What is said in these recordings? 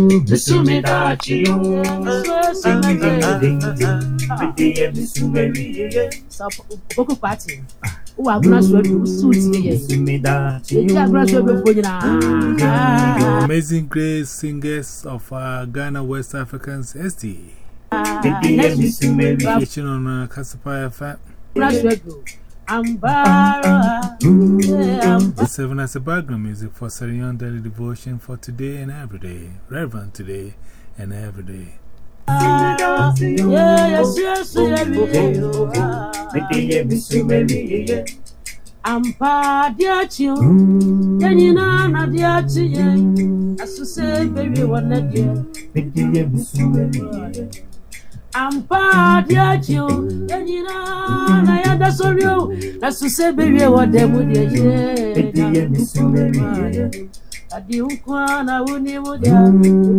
Misumidachi, Boko party. Who are going to suit here? Eji agorɔ so ebefo nyinaa. Amazing Grace Singers of uh, Ghana West Africans SD. Next week, on uh, Casapaya FM. Agorɔ so egu. Ambara, yeah, ambara. The seven as a background music for Sarah Young Daily Devotion for today and every day. Relevant today and every day. Yeah, yes, yes, every day. Ampa diachi o, yanyi na na diachi ye, asuse baby wana dia. Ampa diachi o, yanyi na na yada sorry o, asuse baby wana mu dia ye. Adi unkwa na uni mu dia,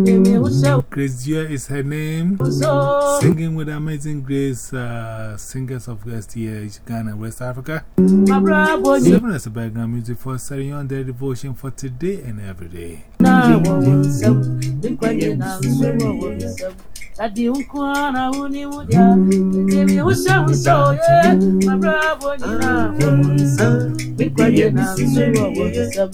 emi use Grace Dia is her name. Singing with Amazing Grace uh, Singers of SDH Ghana West Africa. My bravo ni Seven as a background music for Sarah Young Daily Devotion for today and every day. Na wawonsam, nikwanye na nso wawonsam. Adi unkwa na uni mu dia, emi use unso ye. My bravo ni na wawonsam, nikwanye na nso wawonsam.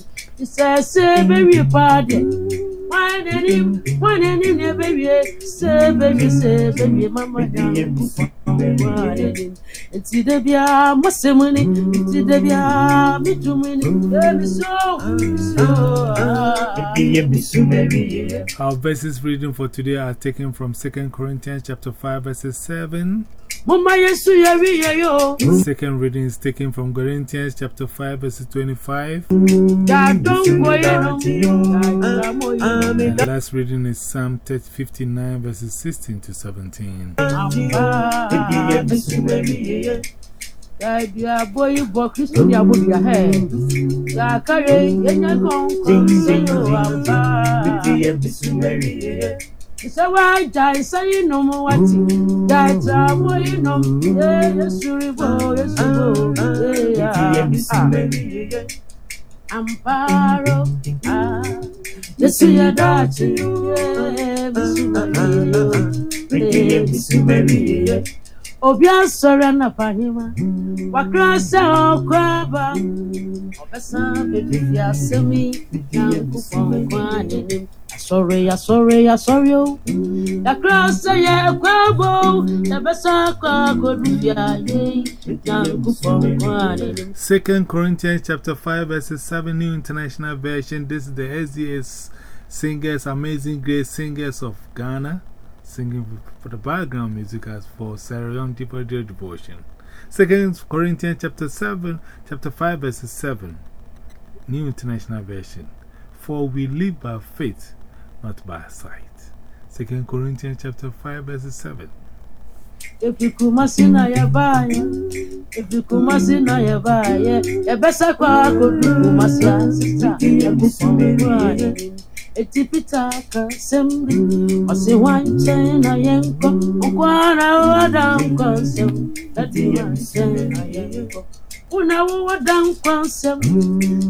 Our verses reading for today are taken from 2 Corinthians chapter 5 verses 7. Moma yesu yɛwiyɛ yo Second reading is taken from Corinthians chapter 5 verse 25. dadɔnkɔyɛ no dadamɔyɛ And the last reading is Psalm 30, 59 verses 16 to 17. Dabi aboyi bɔ kristu ni abo bia hɛ yakare yɛnyɛ kɔnkɔn sɛ yo amba sɛ wagya nsɛyi nom wate gyaagya moyi nom ye yesuri bo yesuro yeya amparo ah. yesu ye obi asɔre anapahema wakra sɛ ɔkɔ aba ɔbɛsan bɛbibi asɛm yi nyankopɔn kwa n'anim asɔre asɔre asɔre o. Yakra sɛ yɛkɔ aba o yɛbɛsan kɔ akɔdu biaye nyankopɔn kwa n'anim 2 Corinthians chapter 5 verses 7 New International Version. This is the SDS Singers, Amazing Grace Singers of Ghana, singing for the background music as for Sarah Young Deeper Dear Devotion. 2 Corinthians chapter 7, chapter 5 verses 7 New International Version. For we live by faith, not by sight. 2 Corinthians chapter 5 verses 7. Efi kumasi na yabaya, efi kumasi na yabaya, yabesa kwa akodu kumasi asisa, yakupongwa Eti pita ka sembi, wasi wanche na yenko, ukwana wada mkonsem, eti wanche na yenko. Una wada mkonsem,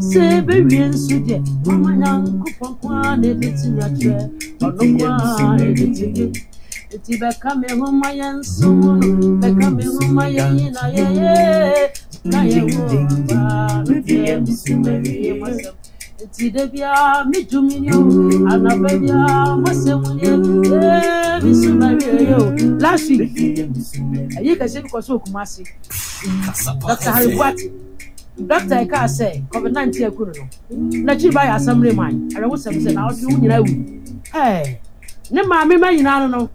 sebe wiensudye, mama pankwa ne biti nyachwe, onokwa ne biti nyachwe. Eti bɛka me ho ma yɛ nsom no me ho ma yɛ nyina yɛyɛ na no deɛ mesumawie masɛm enti da biaa medwum ni o. Anaba biaa masɛm nie mesumawie yɛ o last week ɛyi kɛsɛ bi kɔ so okuma ase dr harry boate dɔkta ɛkaa sɛ covid 19 aku no no n'akyiri ba yɛ asɛm re man. Awerɛwo sɛm sɛ na wode wo nyinaa wu. Hey, ne maame ma nyinaa no no.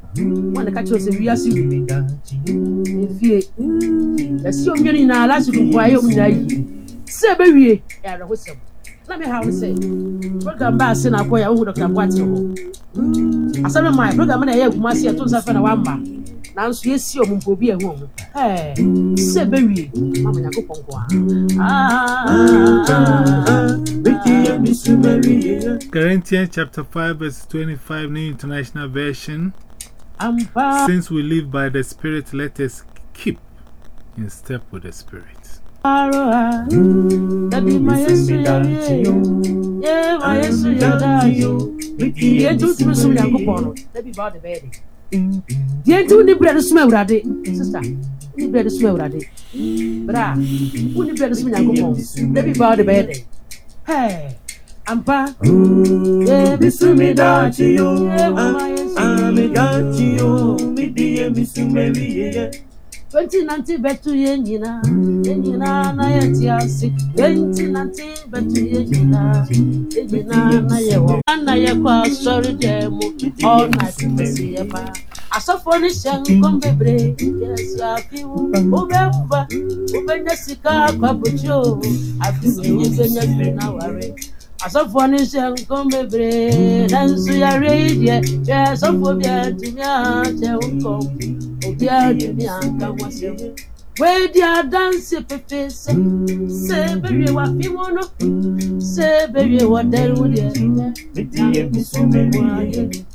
Wọn ka kyerɛ sɛ wiase wu. Efie ɛsi omi no nyinaa lasi kuku ayɛ omi nyinaa yi. Sɛ ɛbɛwie ɛyɛ awerɛho sɛm na mi ha wo sɛ program baa se na akɔ yɛ awohu dɔkta boate hɔ asɛm maa program na ɛyɛ akuma se ɛto nsa fɛ na wamba nanso yɛsi ɔmo mpo bi ɛho ɛɛ sɛ ɛbɛwie mama nyako pɔnkɔ a. Corinthians chapter 5 verse 25 New International Version. Since we live by the Spirit, let us keep in step with the Spirit. Aroha, Daddy, my yes, yeah, my yes, yeah, yɛntu ntumi som nyankopɔn no na bi baa de bɛyɛ de yɛntu ne berɛ no som awurade sista ne berɛ no som awurade berɛ a wone berɛ no som nyankopɔn na bi baa de bɛyɛ de hɛ ampa Misumi dachi yo, ami dachi yo, mi diye misumeri ye. 2019 bɛto yɛ nyinaa yɛ nyinaa na yɛte ase 2019 bɛto yɛ nyinaa yɛ nyinaa na yɛwɔ na yɛkɔ asɔre dɛm mu all night bɛsi yɛ ba asɔfoɔ no hyɛ nkɔm bebree yɛsi afi wo wobɛmfa wobɛnya sika akɔ abɔkyi o afi bi na ware asɔfoɔ no hyɛ nkɔm bebree nanso yare yi deɛ hwɛ asɔfoɔ bi atumi ahyɛ wo nkɔm obiara tumi anka ho asɛm weedi adanse pepe sɛ sɛ bɛwie wafi mu no sɛ bɛwie wɔdɛre wo deɛ Mi diye misumeri ye. weedi adanse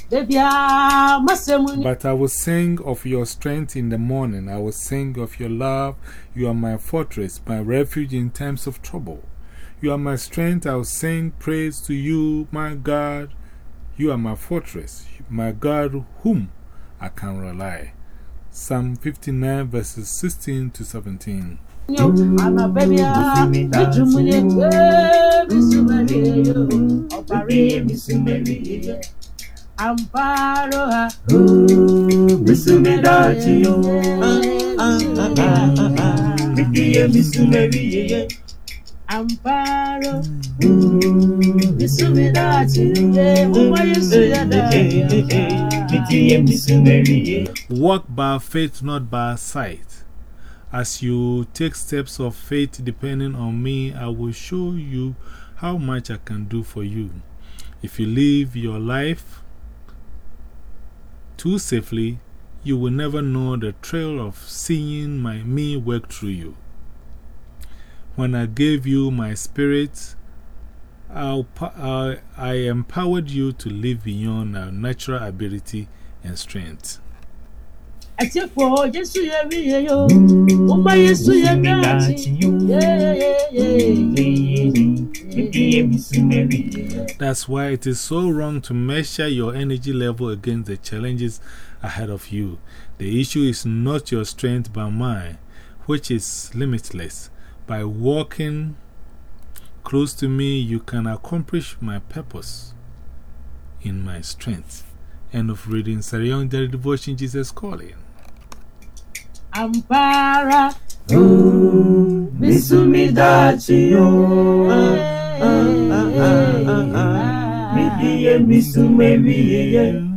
But I will sing of your strength in the morning. I will sing of your love. You are my fortress, my refuge in times of trouble. You are my strength. I will sing praise to you, my God. You are my fortress, my God, whom I can rely. Psalm 59, verses 16 to 17. I'm a baby, I'm a jumuni, baby, so many, you, Mi Opari, diye misumeri ye. Amparo, Misumi dachi yo, mi diye misumeri. Amparo, Misumidati, Mama, you see Mi diye misumeri ye. Walk by faith, not by sight. As you take steps of faith depending on me, I will show you how much I can do for you. If you live your life too safely, you will never know the thrill of seeing my, me work through you. When I gave you my spirit, I, I empowered you to live beyond our natural ability and strength. Atipo, Jesu, ye, yo, Mama, Yesu, ye, Misumi Nati, yo. yeah, yeah, yeah. Mi diye misumeri ye. That's why it is so wrong to measure your energy level against the challenges ahead of you. The issue is not your strength but mine, which is limitless. By walking close to me, you can accomplish my purpose in my strength. End of reading Sarah Young Daily Devotion Jesus Calling. Ampara, Misumi dachi yo. Ah, ah, ah, mi diye misumeri ye.